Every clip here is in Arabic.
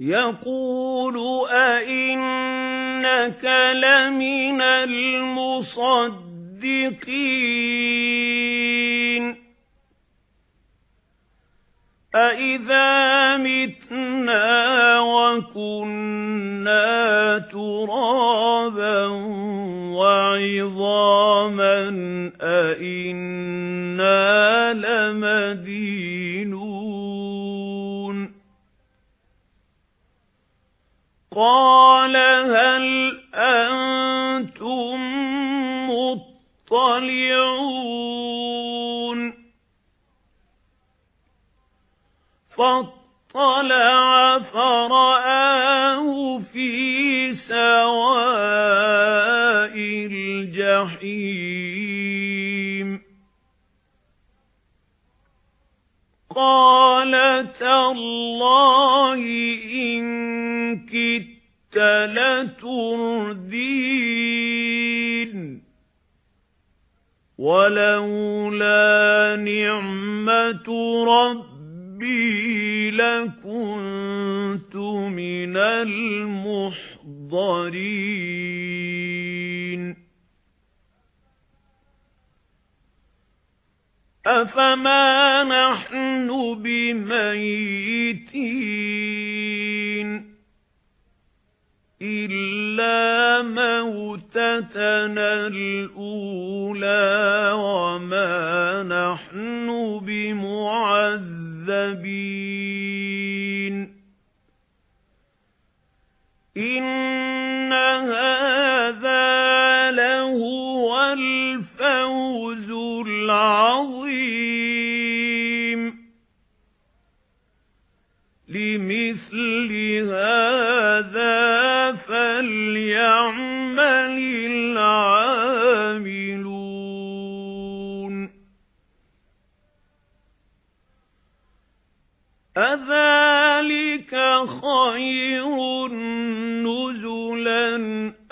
يَقُولُ أَإِنَّكَ لَمِنَ الْمُصَدِّقِينَ أَإِذَا مِتْنَا وَكُنَّا تُرَابًا وَعِظَامًا قَالَ هَلْ أَنْتُمْ مُطَّلِعُونَ فَاطَّلَعَ فَرَآهُ فِي سَوَاءِ الْجَحِيمِ قَالَ تَاللَّهِ إِن كِدتَّ لَتُرْدِينِ. وَلَوْلَا نِعْمَةُ رَبِّي لَكُنتُ مِنَ الْمُحْضَرِينَ. أَفَمَا نَحْنُ بِمَيِّتِينَ إِلَّا مَوْتَتَنَا الْأُولَى وَمَا نَحْنُ بِمُعَذَّبِينَ إِنَّ هَذَا لَهُوَ الْفَوْزُ الْعَظِيمُ أَذَلِكَ خَيْرٌ نُزُلًا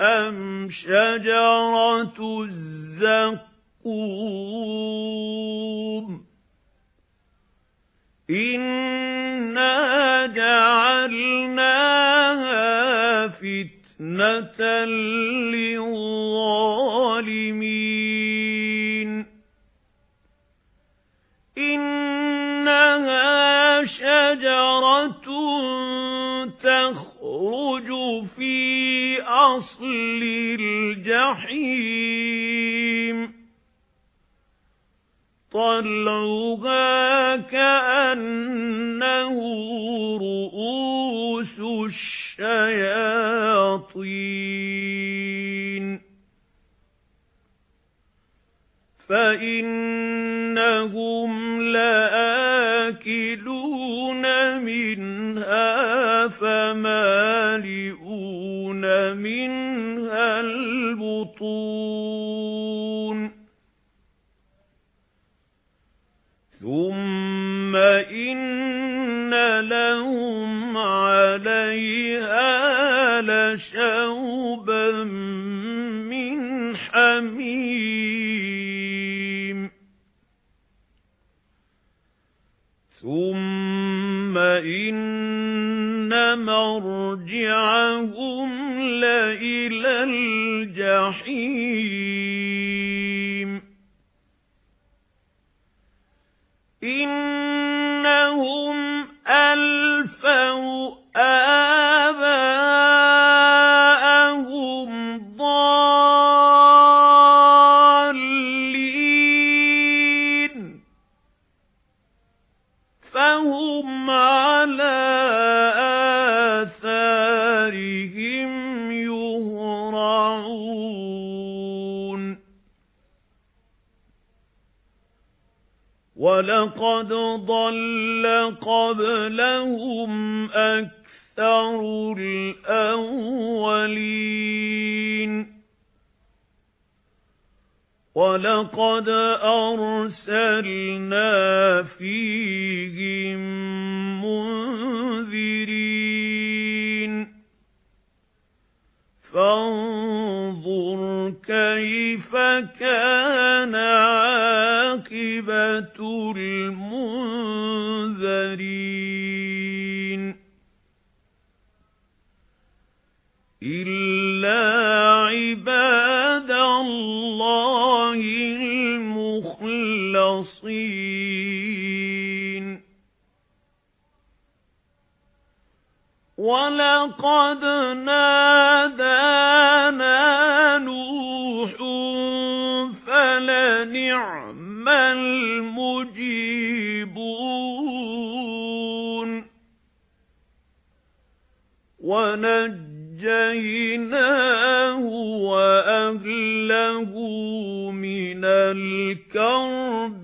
أَمْ شَجَرَةُ الزَّقُّومِ إِنَّا جَعَلْنَاهَا فِتْنَةً شَجَرَةٌ تَخْرُجُ فِي أَصْلِ الْجَحِيمِ. طَلْعُهَا كَأَنَّهُ رُءُوسُ الشَّيَاطِينِ. فَإِنَّهُمْ الْبُطُونَ ثُمَّ إِنَّ لَهُمْ عَلَيْهَا لَشَوْبًا مِنْ حَمِيمٍ. إِنَّ مَرْجِعَهُمْ لَإِلَى الْجَحِيمِ إِنَّهُمْ أَلْفَوْا وَلَقَدْ ضَلَّ قَبْلَهُمْ أَكْثَرُ الْأَوَّلِينَ. وَلَقَدْ أَرْسَلْنَا فِيهِمْ مُنذِرِينَ. فَانظُرْ كَيْفَ كَانَ عَاقِبَةُ الْمُنذَرِينَ إِلَّا عِبَادَ اللَّهِ الْمُخْلَصِينَ. وَلَقَدْ نَادَانَا نُوحٌ فَلَنِعْمَ الْمُجِيبُونَ وَنَجَّيْنَاهُ وَأَهْلَهُ مِنَ الْكَرْبِ